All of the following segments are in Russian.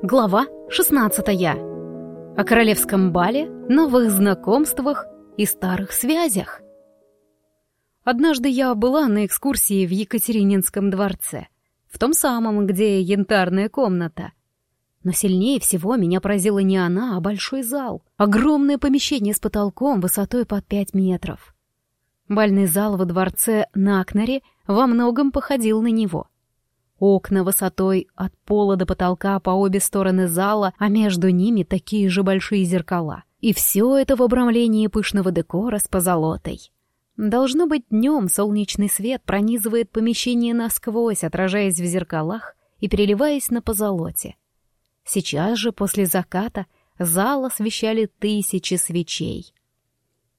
Глава 16. О королевском бале, новых знакомствах и старых связях. Однажды я была на экскурсии в Екатерининском дворце, в том самом, где янтарная комната. Но сильнее всего меня поразила не она, а большой зал. Огромное помещение с потолком высотой под 5 метров. Бальный зал во дворце Накнаре во многом походил на него — Окна высотой от пола до потолка по обе стороны зала, а между ними такие же большие зеркала. И все это в обрамлении пышного декора с позолотой. Должно быть, днем солнечный свет пронизывает помещение насквозь, отражаясь в зеркалах и переливаясь на позолоте. Сейчас же, после заката, зал освещали тысячи свечей.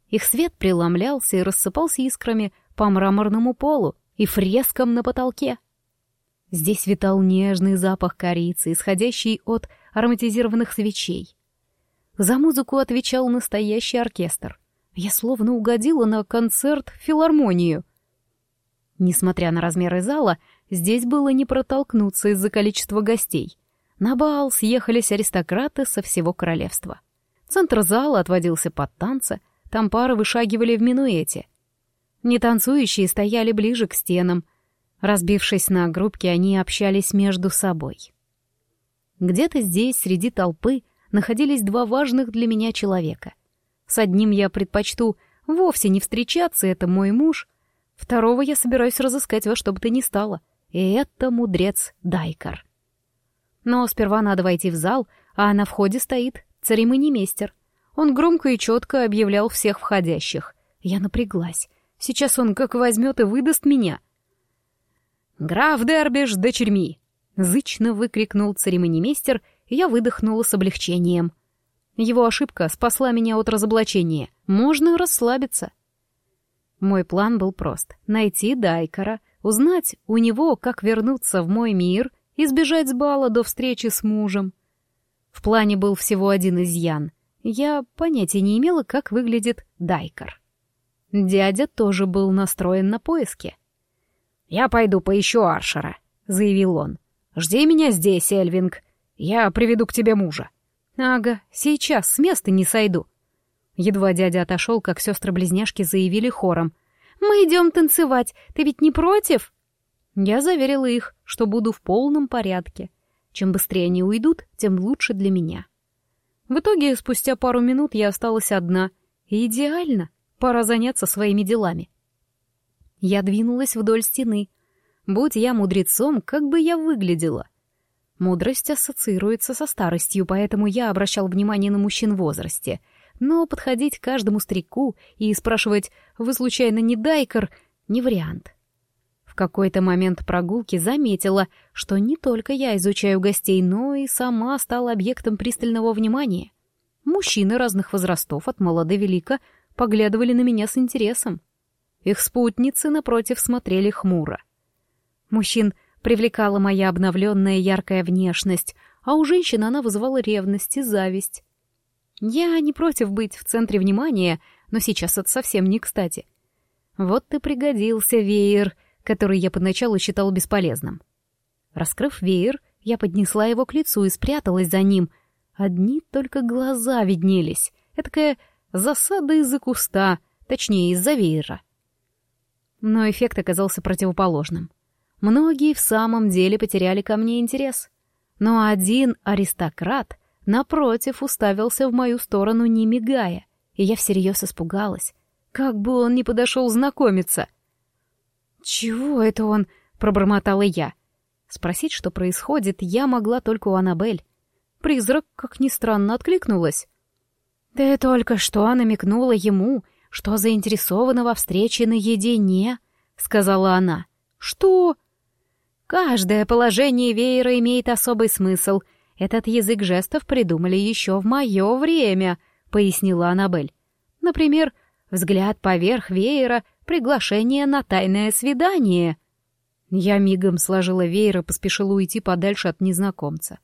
Их свет преломлялся и рассыпался искрами по мраморному полу и фрескам на потолке — Здесь витал нежный запах корицы, исходящий от ароматизированных свечей. За музыку отвечал настоящий оркестр. Я словно угодила на концерт в филармонию. Несмотря на размеры зала, здесь было не протолкнуться из-за количества гостей. На бал съехались аристократы со всего королевства. Центр зала отводился под танцы, там пары вышагивали в минуэте. Нетанцующие стояли ближе к стенам — Разбившись на группки, они общались между собой. Где-то здесь, среди толпы, находились два важных для меня человека. С одним я предпочту вовсе не встречаться, это мой муж. Второго я собираюсь разыскать во что бы то ни стало. И это мудрец Дайкар. Но сперва надо войти в зал, а на входе стоит церемонимейстер. Он громко и четко объявлял всех входящих. Я напряглась. Сейчас он как возьмет и выдаст меня — «Граф Дербиш дочерьми!» — зычно выкрикнул церемонимейстер, и я выдохнула с облегчением. Его ошибка спасла меня от разоблачения. Можно расслабиться. Мой план был прост — найти Дайкара, узнать у него, как вернуться в мой мир и сбежать с бала до встречи с мужем. В плане был всего один изъян. Я понятия не имела, как выглядит Дайкар. Дядя тоже был настроен на поиски. «Я пойду поищу Аршера», — заявил он. «Жди меня здесь, Эльвинг. Я приведу к тебе мужа». «Ага, сейчас с места не сойду». Едва дядя отошел, как сестры-близняшки заявили хором. «Мы идем танцевать, ты ведь не против?» Я заверила их, что буду в полном порядке. Чем быстрее они уйдут, тем лучше для меня. В итоге, спустя пару минут я осталась одна. Идеально, пора заняться своими делами. Я двинулась вдоль стены. Будь я мудрецом, как бы я выглядела? Мудрость ассоциируется со старостью, поэтому я обращал внимание на мужчин в возрасте. Но подходить к каждому старику и спрашивать «Вы случайно не дайкер?» — не вариант. В какой-то момент прогулки заметила, что не только я изучаю гостей, но и сама стала объектом пристального внимания. Мужчины разных возрастов, от мала до велика, поглядывали на меня с интересом. Их спутницы, напротив, смотрели хмуро. Мужчин привлекала моя обновленная яркая внешность, а у женщин она вызывала ревность и зависть. Я не против быть в центре внимания, но сейчас это совсем не кстати. Вот ты пригодился веер, который я поначалу считал бесполезным. Раскрыв веер, я поднесла его к лицу и спряталась за ним. Одни только глаза виднелись. Этакая засада из-за куста, точнее, из-за веера. Но эффект оказался противоположным. Многие в самом деле потеряли ко мне интерес. Но один аристократ, напротив, уставился в мою сторону, не мигая, и я всерьез испугалась. Как бы он ни подошел знакомиться. «Чего это он?» — пробормотала я. Спросить, что происходит, я могла только у Аннабель. Призрак, как ни странно, откликнулась. «Ты только что намекнула ему, что заинтересована во встрече наедине», — сказала она. «Что?» «Каждое положение веера имеет особый смысл. Этот язык жестов придумали еще в мое время», — пояснила Аннабель. «Например, взгляд поверх веера, приглашение на тайное свидание». Я мигом сложила веер и поспешила уйти подальше от незнакомца.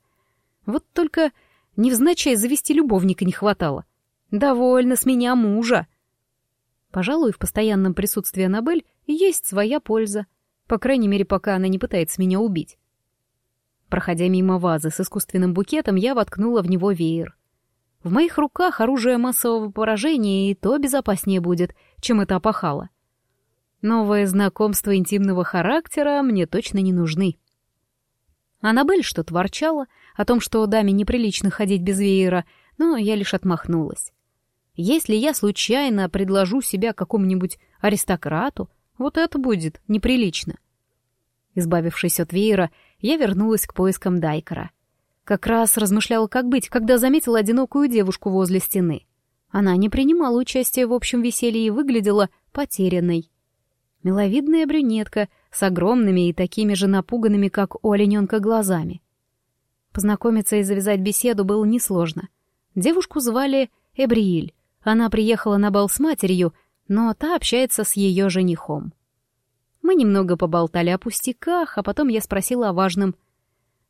Вот только невзначай завести любовника не хватало. Довольно с меня мужа. Пожалуй, в постоянном присутствии Аннабель есть своя польза. По крайней мере, пока она не пытается меня убить. Проходя мимо вазы с искусственным букетом, я воткнула в него веер. В моих руках оружие массового поражения и то безопаснее будет, чем это опахало. Новые знакомства интимного характера мне точно не нужны. Аннабель что-то ворчала о том, что даме неприлично ходить без веера, но я лишь отмахнулась. Если я случайно предложу себя какому-нибудь аристократу, вот это будет неприлично. Избавившись от веера, я вернулась к поискам Дайкера. Как раз размышляла, как быть, когда заметила одинокую девушку возле стены. Она не принимала участия в общем веселье и выглядела потерянной. Миловидная брюнетка с огромными и такими же напуганными, как у олененка, глазами. Познакомиться и завязать беседу было несложно. Девушку звали Эбрииль. Она приехала на бал с матерью, но та общается с ее женихом. Мы немного поболтали о пустяках, а потом я спросила о важном.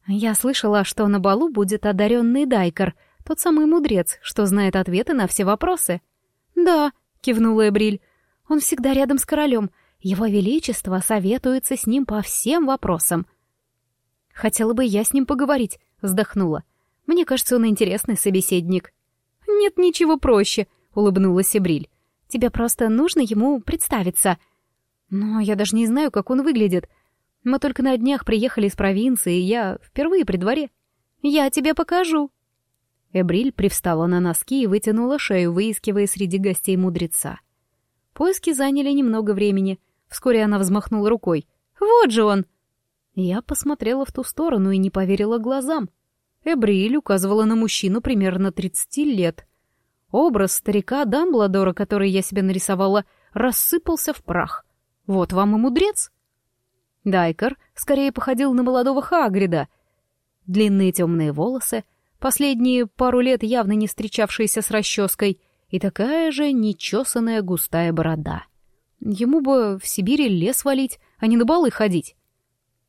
Я слышала, что на балу будет одаренный Дайкер, тот самый мудрец, что знает ответы на все вопросы. «Да», — кивнула Эбриль, — «он всегда рядом с королем. Его Величество советуется с ним по всем вопросам». «Хотела бы я с ним поговорить», — вздохнула. «Мне кажется, он интересный собеседник». «Нет ничего проще», — улыбнулась Эбриль. «Тебе просто нужно ему представиться». Но я даже не знаю, как он выглядит. Мы только на днях приехали из провинции, и я впервые при дворе. Я тебе покажу. Эбриль привстала на носки и вытянула шею, выискивая среди гостей мудреца. Поиски заняли немного времени. Вскоре она взмахнула рукой. «Вот же он!» Я посмотрела в ту сторону и не поверила глазам. Эбриль указывала на мужчину примерно тридцати лет. Образ старика Дамбладора, который я себе нарисовала, рассыпался в прах. Вот вам и мудрец. Дайкер скорее походил на молодого Хагрида. Длинные темные волосы, последние пару лет явно не встречавшиеся с расческой, и такая же нечесанная густая борода. Ему бы в Сибири лес валить, а не на балы ходить.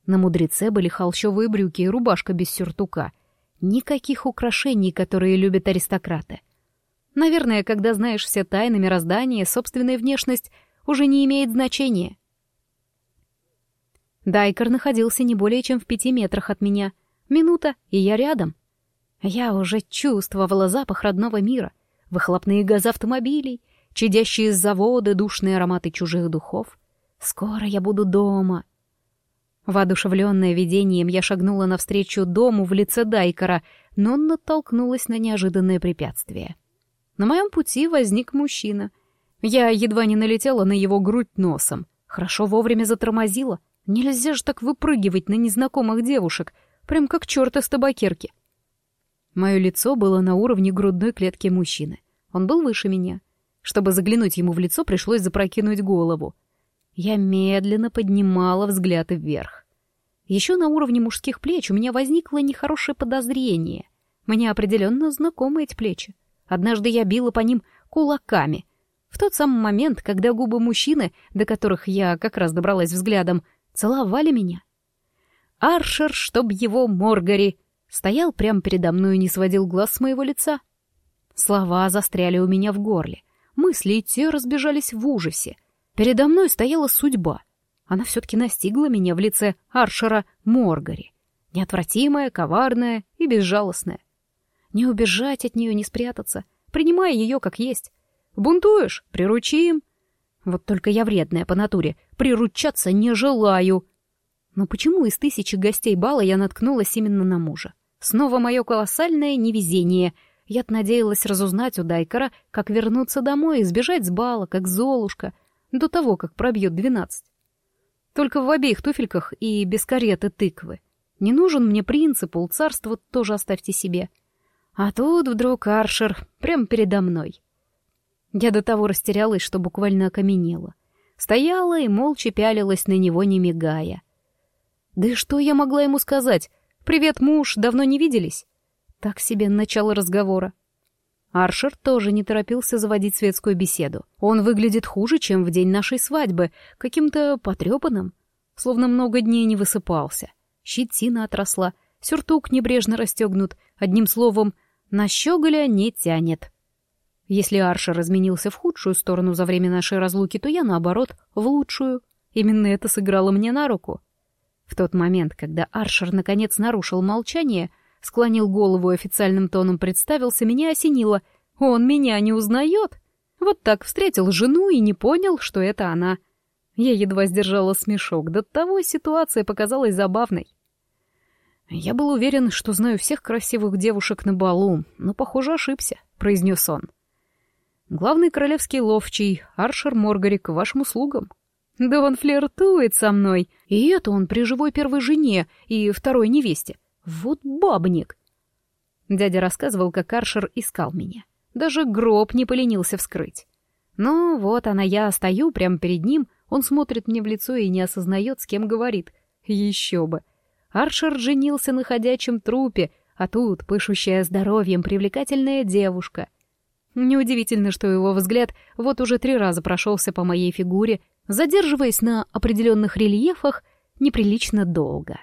На мудреце были холщовые брюки и рубашка без сюртука. Никаких украшений, которые любят аристократы. Наверное, когда знаешь все тайны мироздания, собственная внешность уже не имеет значения. Дайкер находился не более чем в пяти метрах от меня. Минута, и я рядом. Я уже чувствовала запах родного мира, выхлопные газы автомобилей, чадящие из завода душные ароматы чужих духов. Скоро я буду дома. Воодушевленная видением, я шагнула навстречу дому в лице Дайкера, но натолкнулась на неожиданное препятствие. На моем пути возник мужчина — я едва не налетела на его грудь носом. Хорошо вовремя затормозила. Нельзя же так выпрыгивать на незнакомых девушек, прям как черт из табакерки. Мое лицо было на уровне грудной клетки мужчины. Он был выше меня. Чтобы заглянуть ему в лицо, пришлось запрокинуть голову. Я медленно поднимала взгляд вверх. Еще на уровне мужских плеч у меня возникло нехорошее подозрение. Мне определенно знакомы эти плечи. Однажды я била по ним кулаками, в тот самый момент, когда губы мужчины, до которых я как раз добралась взглядом, целовали меня. Аршер, чтоб его Моргари, стоял прямо передо мной и не сводил глаз с моего лица. Слова застряли у меня в горле. Мысли и те разбежались в ужасе. Передо мной стояла судьба. Она все-таки настигла меня в лице Аршера Моргари. Неотвратимая, коварная и безжалостная. Не убежать от нее, не спрятаться, принимая ее как есть. Бунтуешь? Приручим. Вот только я вредная по натуре, приручаться не желаю. Но почему из тысячи гостей бала я наткнулась именно на мужа? Снова мое колоссальное невезение. Я надеялась разузнать у Дайкера, как вернуться домой и сбежать с бала, как Золушка, до того, как пробьет двенадцать. Только в обеих туфельках и без кареты тыквы. Не нужен мне принцип, полцарства тоже оставьте себе. А тут вдруг Аршер прямо передо мной. Я до того растерялась, что буквально окаменела. Стояла и молча пялилась на него, не мигая. Да и что я могла ему сказать? «Привет, муж, давно не виделись?» Так себе начало разговора. Аршер тоже не торопился заводить светскую беседу. Он выглядит хуже, чем в день нашей свадьбы, каким-то потрепанным, словно много дней не высыпался. Щетина отросла, сюртук небрежно расстегнут, одним словом, на щеголя не тянет. Если Аршер изменился в худшую сторону за время нашей разлуки, то я, наоборот, в лучшую. Именно это сыграло мне на руку. В тот момент, когда Аршер наконец нарушил молчание, склонил голову и официальным тоном представился, меня осенило. Он меня не узнает. Вот так встретил жену и не понял, что это она. Я едва сдержала смешок, до того ситуация показалась забавной. «Я был уверен, что знаю всех красивых девушек на балу, но, похоже, ошибся», — произнес он. «Главный королевский ловчий, Аршер Моргарик, к вашим услугам». «Да он флиртует со мной, и это он при живой первой жене и второй невесте. Вот бабник!» Дядя рассказывал, как Аршер искал меня. Даже гроб не поленился вскрыть. Ну, вот она я стою прямо перед ним, он смотрит мне в лицо и не осознает, с кем говорит. Еще бы. Аршер женился на ходячем трупе, а тут пышущая здоровьем привлекательная девушка. Неудивительно, что его взгляд вот уже три раза прошелся по моей фигуре, задерживаясь на определенных рельефах неприлично долго.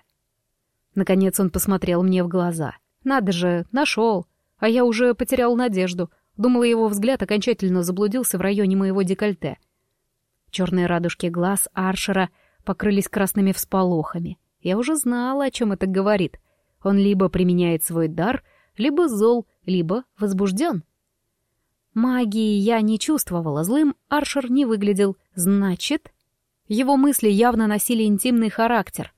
Наконец он посмотрел мне в глаза. Надо же, нашел. А я уже потерял надежду. Думала, его взгляд окончательно заблудился в районе моего декольте. Черные радужки глаз Аршера покрылись красными всполохами. Я уже знала, о чем это говорит. Он либо применяет свой дар, либо зол, либо возбужден. Магии я не чувствовала, злым Аршер не выглядел. Значит, его мысли явно носили интимный характер.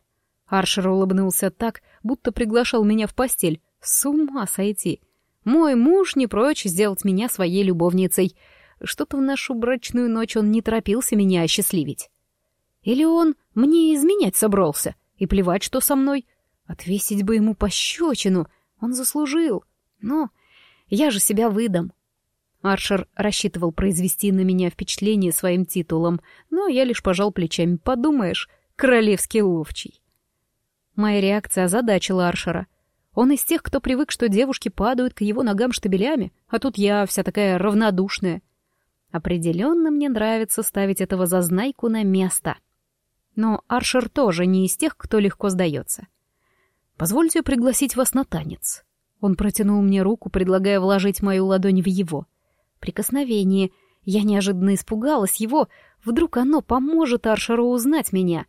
Аршер улыбнулся так, будто приглашал меня в постель. С ума сойти. Мой муж не прочь сделать меня своей любовницей. Что-то в нашу брачную ночь он не торопился меня осчастливить. Или он мне изменять собрался, и плевать, что со мной. Отвесить бы ему пощечину, он заслужил. Но я же себя выдам. Аршер рассчитывал произвести на меня впечатление своим титулом, но я лишь пожал плечами. Подумаешь, королевский ловчий. Моя реакция озадачила Аршера — он из тех, кто привык, что девушки падают к его ногам штабелями, а тут я вся такая равнодушная. Определенно мне нравится ставить этого зазнайку на место. Но Аршер тоже не из тех, кто легко сдается. «Позвольте пригласить вас на танец». Он протянул мне руку, предлагая вложить мою ладонь в его. Прикосновение. Я неожиданно испугалась его. Вдруг оно поможет Аршеру узнать меня.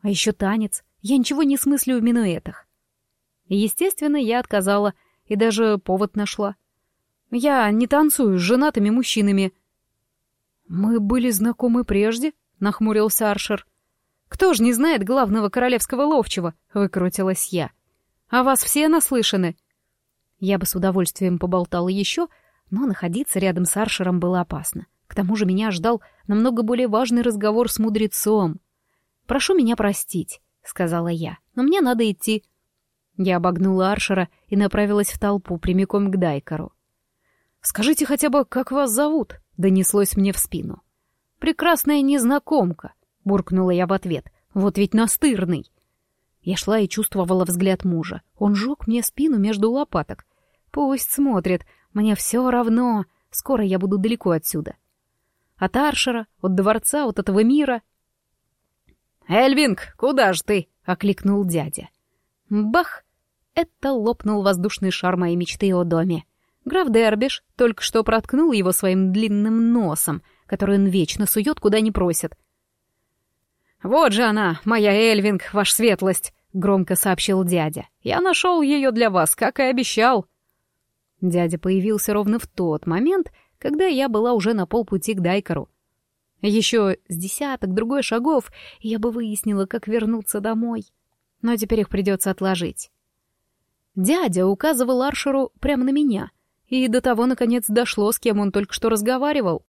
А еще танец. Я ничего не смыслю в минуэтах. Естественно, я отказала и даже повод нашла. Я не танцую с женатыми мужчинами. «Мы были знакомы прежде?» — нахмурился Аршер. «Кто ж не знает главного королевского ловчего?» — выкрутилась я. «А вас все наслышаны?» Я бы с удовольствием поболтала еще, но находиться рядом с Аршером было опасно. К тому же меня ждал намного более важный разговор с мудрецом. «Прошу меня простить», — сказала я, — «но мне надо идти. Я обогнула Аршера и направилась в толпу прямиком к Дайкару. «Скажите хотя бы, как вас зовут?» — донеслось мне в спину. «Прекрасная незнакомка», — буркнула я в ответ. «Вот ведь настырный». Я шла и чувствовала взгляд мужа. Он жег мне спину между лопаток. «Пусть смотрит, мне все равно. Скоро я буду далеко отсюда». От Аршера, от дворца, от этого мира. «Эльвинг, куда ж ты?» — окликнул дядя. Бах! Это лопнул воздушный шар моей мечты о доме. Граф Дербиш только что проткнул его своим длинным носом, который он вечно сует, куда не просит. «Вот же она, моя Эльвинг, ваша светлость!» — громко сообщил дядя. «Я нашел ее для вас, как и обещал». Дядя появился ровно в тот момент, когда я была уже на полпути к Дайкару. Еще с десяток другой шагов, я бы выяснила, как вернуться домой но теперь их придется отложить. Дядя указывал Аршеру прямо на меня, и до того, наконец, дошло, с кем он только что разговаривал.